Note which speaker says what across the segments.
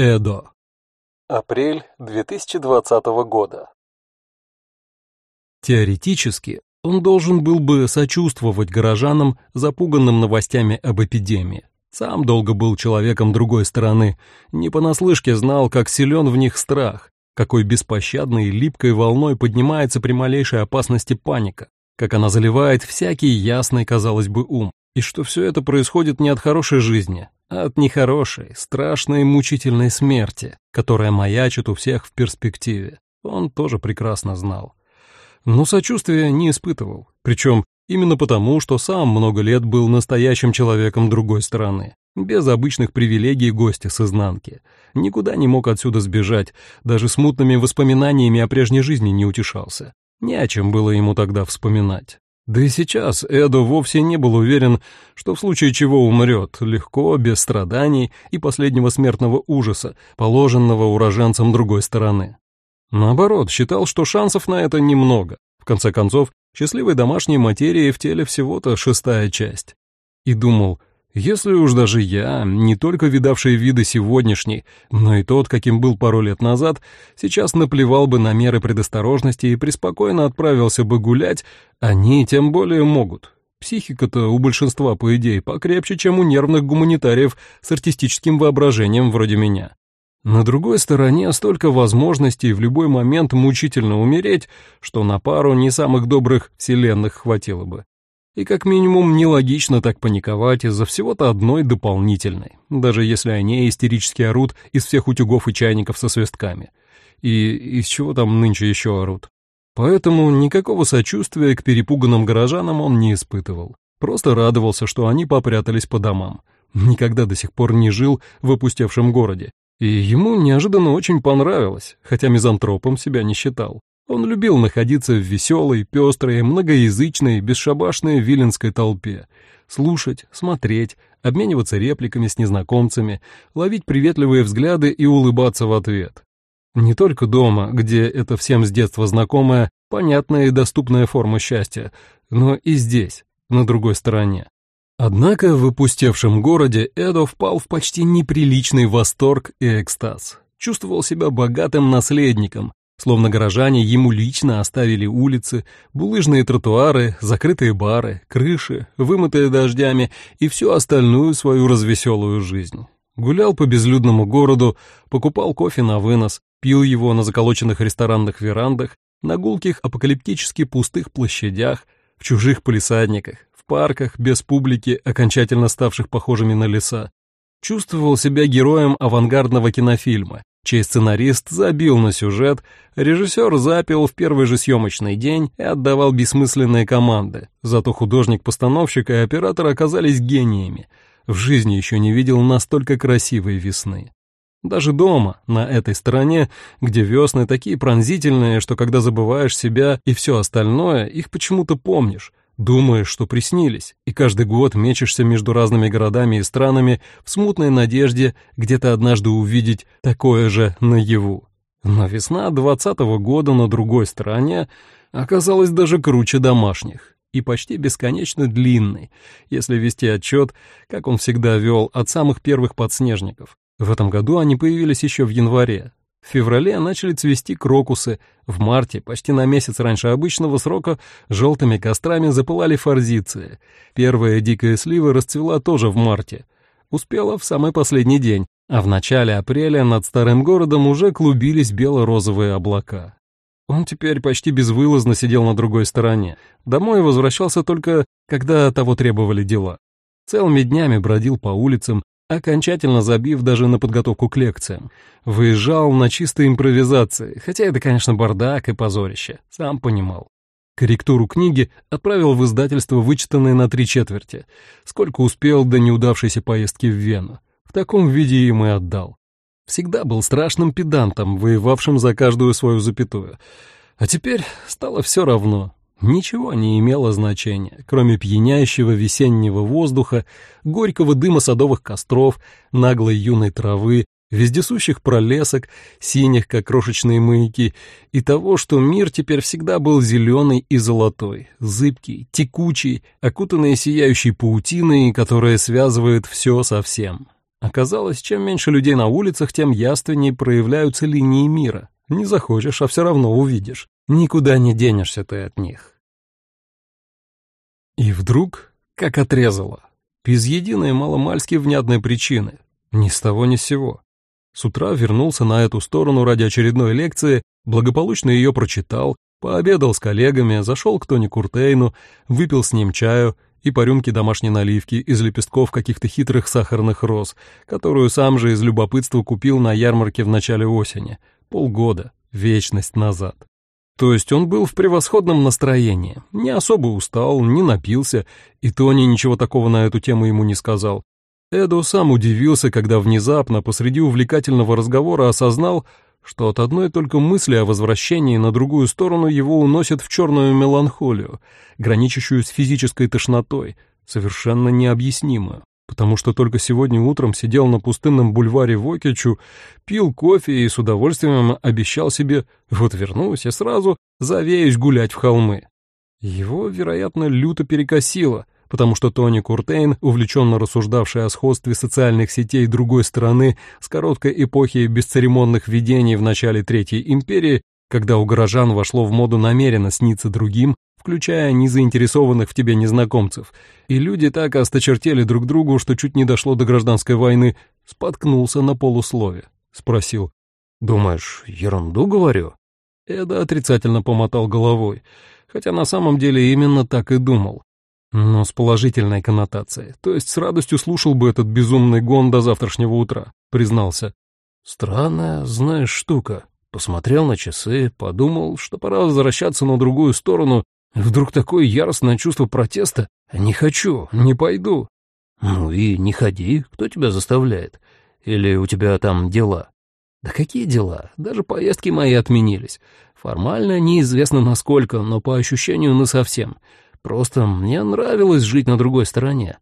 Speaker 1: Эдо. Апрель 2020 года. Теоретически, он должен был бы сочувствовать горожанам, запуганным новостями об эпидемии. Сам долго был человеком другой стороны, не понаслышке знал, как силен в них страх, какой беспощадной и липкой волной поднимается при малейшей опасности паника, как она заливает всякий ясный, казалось бы, ум, и что все это происходит не от хорошей жизни, а от нехорошей, страшной, мучительной смерти, которая маячит у всех в перспективе. Он тоже прекрасно знал. Но сочувствия не испытывал, причем именно потому, что сам много лет был настоящим человеком другой стороны, без обычных привилегий гостя с изнанки. Никуда не мог отсюда сбежать, даже смутными воспоминаниями о прежней жизни не утешался. Не о чем было ему тогда вспоминать. Да и сейчас Эдо вовсе не был уверен, что в случае чего умрет, легко, без страданий и последнего смертного ужаса, положенного уроженцам другой стороны. Наоборот, считал, что шансов на это немного. В конце концов, счастливой домашней материи в теле всего-то шестая часть. И думал, если уж даже я, не только видавший виды сегодняшний, но и тот, каким был пару лет назад, сейчас наплевал бы на меры предосторожности и преспокойно отправился бы гулять, они тем более могут. Психика-то у большинства, по идее, покрепче, чем у нервных гуманитариев с артистическим воображением вроде меня. На другой стороне столько возможностей в любой момент мучительно умереть, что на пару не самых добрых вселенных хватило бы. И как минимум нелогично так паниковать из-за всего-то одной дополнительной, даже если они истерически орут из всех утюгов и чайников со свистками. И из чего там нынче еще орут? Поэтому никакого сочувствия к перепуганным горожанам он не испытывал. Просто радовался, что они попрятались по домам. Никогда до сих пор не жил в опустевшем городе. И ему неожиданно очень понравилось, хотя мизантропом себя не считал. Он любил находиться в веселой, пестрой, многоязычной, бесшабашной виленской толпе, слушать, смотреть, обмениваться репликами с незнакомцами, ловить приветливые взгляды и улыбаться в ответ. Не только дома, где это всем с детства знакомая, понятная и доступная форма счастья, но и здесь, на другой стороне. Однако в опустевшем городе Эдо впал в почти неприличный восторг и экстаз. Чувствовал себя богатым наследником, Словно горожане ему лично оставили улицы, булыжные тротуары, закрытые бары, крыши, вымытые дождями и всю остальную свою развеселую жизнь. Гулял по безлюдному городу, покупал кофе на вынос, пил его на заколоченных ресторанных верандах, на гулких апокалиптически пустых площадях, в чужих полисадниках, в парках без публики, окончательно ставших похожими на леса. Чувствовал себя героем авангардного кинофильма, чей сценарист забил на сюжет, режиссер запил в первый же съемочный день и отдавал бессмысленные команды. Зато художник-постановщик и оператор оказались гениями. В жизни еще не видел настолько красивой весны. Даже дома, на этой стороне, где весны такие пронзительные, что когда забываешь себя и все остальное, их почему-то помнишь, Думаешь, что приснились, и каждый год мечешься между разными городами и странами в смутной надежде где-то однажды увидеть такое же наяву. Но весна двадцатого года на другой стороне оказалась даже круче домашних и почти бесконечно длинной, если вести отчет, как он всегда вел, от самых первых подснежников. В этом году они появились еще в январе, в феврале начали цвести крокусы, в марте, почти на месяц раньше обычного срока, желтыми кострами запылали форзиции. Первая дикая слива расцвела тоже в марте. Успела в самый последний день, а в начале апреля над старым городом уже клубились бело-розовые облака. Он теперь почти безвылазно сидел на другой стороне. Домой возвращался только, когда того требовали дела. Целыми днями бродил по улицам, окончательно забив даже на подготовку к лекциям. Выезжал на чистой импровизации, хотя это, конечно, бардак и позорище, сам понимал. Корректуру книги отправил в издательство, вычитанное на три четверти, сколько успел до неудавшейся поездки в Вену. В таком виде им и отдал. Всегда был страшным педантом, воевавшим за каждую свою запятую. А теперь стало все равно, Ничего не имело значения, кроме пьянящего весеннего воздуха, горького дыма садовых костров, наглой юной травы, вездесущих пролесок, синих, как крошечные маяки, и того, что мир теперь всегда был зеленый и золотой, зыбкий, текучий, окутанный сияющей паутиной, которая связывает все со всем. Оказалось, чем меньше людей на улицах, тем яственнее проявляются линии мира. Не захочешь, а все равно увидишь. Никуда не денешься ты от них. И вдруг, как отрезало, без единой маломальски внятной причины, ни с того ни с сего. С утра вернулся на эту сторону ради очередной лекции, благополучно ее прочитал, пообедал с коллегами, зашел к Тони Куртейну, выпил с ним чаю и по рюмке домашней наливки из лепестков каких-то хитрых сахарных роз, которую сам же из любопытства купил на ярмарке в начале осени, полгода, вечность назад. То есть он был в превосходном настроении, не особо устал, не напился, и Тони ничего такого на эту тему ему не сказал. Эдо сам удивился, когда внезапно посреди увлекательного разговора осознал, что от одной только мысли о возвращении на другую сторону его уносят в черную меланхолию, граничащую с физической тошнотой, совершенно необъяснимую, потому что только сегодня утром сидел на пустынном бульваре Вокичу, пил кофе и с удовольствием обещал себе «вот вернусь и сразу завеюсь гулять в холмы». Его, вероятно, люто перекосило — потому что Тони Куртейн, увлеченно рассуждавший о сходстве социальных сетей другой страны с короткой эпохи бесцеремонных видений в начале Третьей империи, когда у горожан вошло в моду намеренно сниться другим, включая незаинтересованных в тебе незнакомцев, и люди так осточертели друг другу, что чуть не дошло до гражданской войны, споткнулся на полуслове. Спросил, «Думаешь, ерунду говорю?» Эда отрицательно помотал головой, хотя на самом деле именно так и думал. Но с положительной коннотацией, то есть с радостью слушал бы этот безумный гон до завтрашнего утра, признался. Странная, знаешь, штука. Посмотрел на часы, подумал, что пора возвращаться на другую сторону, вдруг такое яростное чувство протеста. Не хочу, не пойду. Ну и не ходи, кто тебя заставляет? Или у тебя там дела? Да какие дела? Даже поездки мои отменились. Формально неизвестно насколько, но по ощущению насовсем. совсем. Просто мне нравилось жить на другой стороне.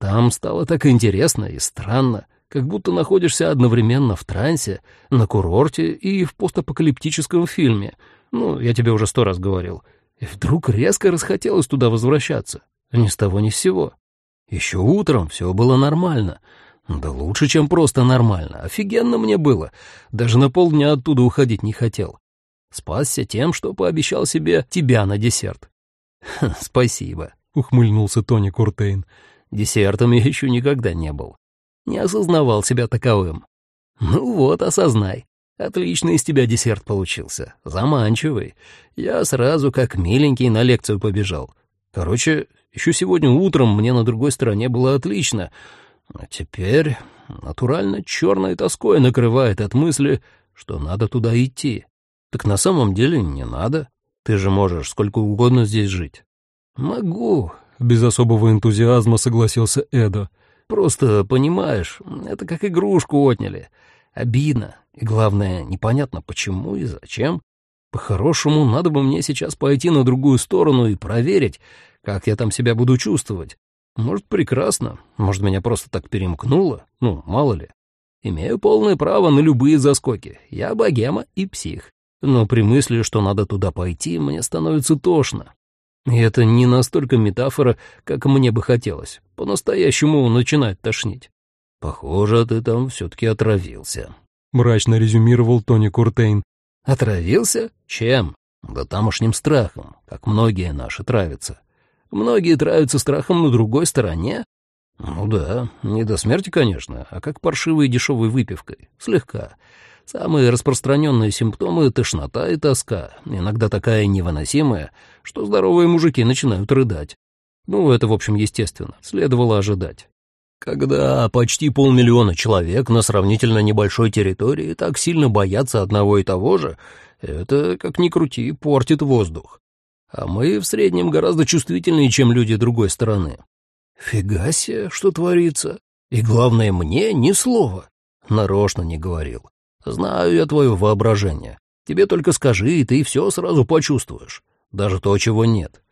Speaker 1: Там стало так интересно и странно, как будто находишься одновременно в трансе, на курорте и в постапокалиптическом фильме. Ну, я тебе уже сто раз говорил. И вдруг резко расхотелось туда возвращаться. Ни с того ни с сего. Еще утром все было нормально. Да лучше, чем просто нормально. Офигенно мне было. Даже на полдня оттуда уходить не хотел. Спасся тем, что пообещал себе тебя на десерт. «Спасибо», — ухмыльнулся Тони Куртейн. «Десертом я еще никогда не был. Не осознавал себя таковым. Ну вот, осознай. Отличный из тебя десерт получился. Заманчивый. Я сразу, как миленький, на лекцию побежал. Короче, еще сегодня утром мне на другой стороне было отлично. А теперь натурально черной тоской накрывает от мысли, что надо туда идти. Так на самом деле не надо. Ты же можешь сколько угодно здесь жить». «Могу», — без особого энтузиазма согласился Эдо. «Просто, понимаешь, это как игрушку отняли. Обидно. И главное, непонятно почему и зачем. По-хорошему, надо бы мне сейчас пойти на другую сторону и проверить, как я там себя буду чувствовать. Может, прекрасно, может, меня просто так перемкнуло, ну, мало ли. Имею полное право на любые заскоки. Я богема и псих но при мысли, что надо туда пойти, мне становится тошно. И это не настолько метафора, как мне бы хотелось. По-настоящему начинает тошнить. «Похоже, ты там все-таки отравился», — мрачно резюмировал Тони Куртейн. «Отравился? Чем? Да тамошним страхом, как многие наши травятся. Многие травятся страхом на другой стороне? Ну да, не до смерти, конечно, а как паршивой дешевой выпивкой, слегка. Самые распространенные симптомы — тошнота и тоска, иногда такая невыносимая, что здоровые мужики начинают рыдать. Ну, это, в общем, естественно, следовало ожидать. Когда почти полмиллиона человек на сравнительно небольшой территории так сильно боятся одного и того же, это, как ни крути, портит воздух. А мы в среднем гораздо чувствительнее, чем люди другой стороны. Фига себе, что творится. И главное, мне ни слова. Нарочно не говорил. Знаю я твое воображение. Тебе только скажи, и ты все сразу почувствуешь. Даже то, чего нет.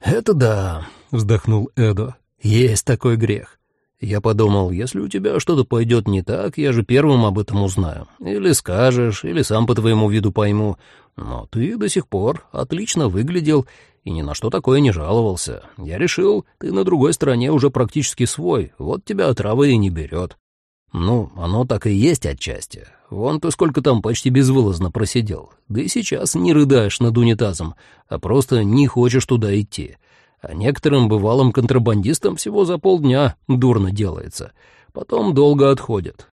Speaker 1: Это да, вздохнул Эдо. Есть такой грех. Я подумал, если у тебя что-то пойдет не так, я же первым об этом узнаю. Или скажешь, или сам по твоему виду пойму. Но ты до сих пор отлично выглядел и ни на что такое не жаловался. Я решил, ты на другой стороне уже практически свой, вот тебя отрава и не берет.
Speaker 2: Ну, оно так и есть отчасти. Вон ты сколько там почти безвылазно просидел. Да и сейчас не рыдаешь над унитазом, а просто не хочешь туда идти. А некоторым бывалым контрабандистам всего за полдня дурно делается. Потом долго отходят.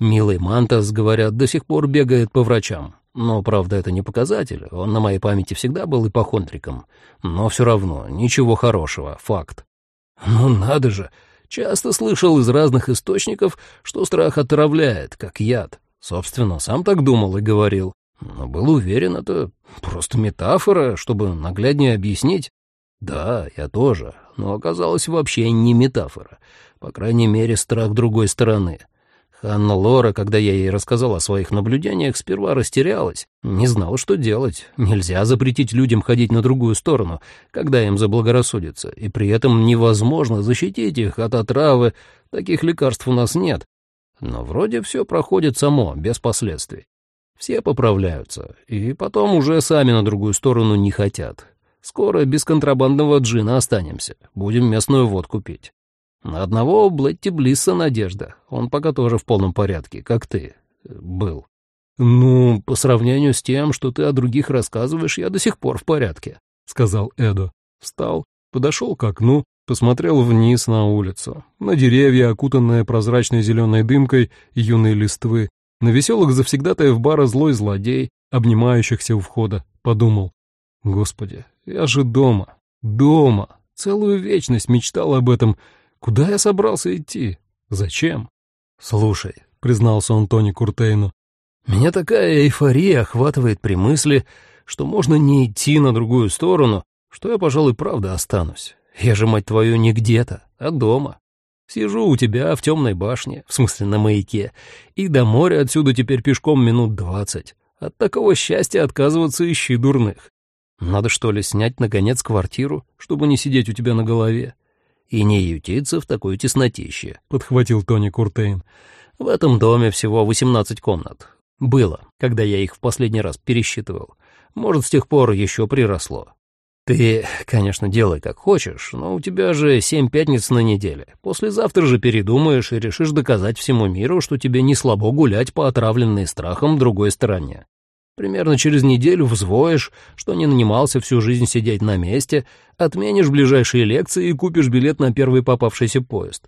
Speaker 2: Милый Мантас, говорят, до сих пор бегает по врачам. Но, правда, это не показатель. Он на моей памяти всегда был ипохондриком. Но все равно, ничего хорошего, факт. Ну надо же, Часто слышал из разных источников, что страх отравляет, как яд. Собственно, сам так думал и говорил. Но был уверен, это просто метафора, чтобы нагляднее объяснить. Да, я тоже, но оказалось вообще не метафора. По крайней мере, страх другой стороны. Ханна Лора, когда я ей рассказал о своих наблюдениях, сперва растерялась, не знала, что делать. Нельзя запретить людям ходить на другую сторону, когда им заблагорассудится, и при этом невозможно защитить их от отравы, таких лекарств у нас нет. Но вроде все проходит само, без последствий. Все поправляются, и потом уже сами на другую сторону не хотят. Скоро без контрабандного джина останемся, будем местную водку пить. На одного Блетти Блисса надежда. Он пока тоже в полном порядке, как ты. Был. Ну, по сравнению с тем, что ты о других рассказываешь, я до сих пор в порядке, — сказал Эдо. Встал, подошел к окну, посмотрел вниз на улицу, на деревья, окутанные прозрачной зеленой дымкой юной листвы, на веселых завсегдатаев бара злой злодей, обнимающихся у входа, подумал. Господи, я же дома, дома, целую вечность мечтал об этом, — Куда я собрался идти? Зачем? Слушай, признался он Тони Куртейну, меня такая эйфория охватывает при мысли, что можно не идти на другую сторону, что я, пожалуй, правда останусь. Я же, мать твою, не где-то, а дома. Сижу у тебя в темной башне, в смысле на маяке, и до моря отсюда теперь пешком минут двадцать. От такого счастья отказываться ищи дурных. Надо, что ли, снять, наконец, квартиру, чтобы не сидеть у тебя на голове? и не ютиться в такой теснотище», — подхватил Тони Куртейн. «В этом доме всего 18 комнат. Было, когда я их в последний раз пересчитывал. Может, с тех пор еще приросло. Ты, конечно, делай как хочешь, но у тебя же семь пятниц на неделе. Послезавтра же передумаешь и решишь доказать всему миру, что тебе не слабо гулять по отравленной страхом другой стороне. Примерно через неделю взвоишь, что не нанимался всю жизнь сидеть на месте, отменишь ближайшие лекции и купишь билет на первый попавшийся поезд.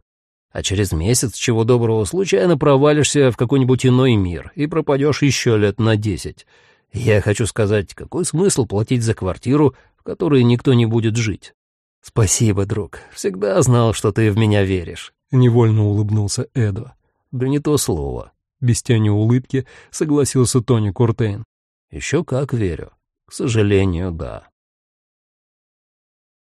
Speaker 2: А через месяц, чего доброго, случайно провалишься в какой-нибудь иной мир и пропадешь еще лет на десять. Я хочу сказать, какой смысл платить за квартиру, в которой никто не будет жить? Спасибо, друг. Всегда знал, что ты в меня веришь. Невольно улыбнулся Эдо. Да не то слово. Без тени улыбки согласился Тони Куртейн. Еще как верю. К сожалению, да.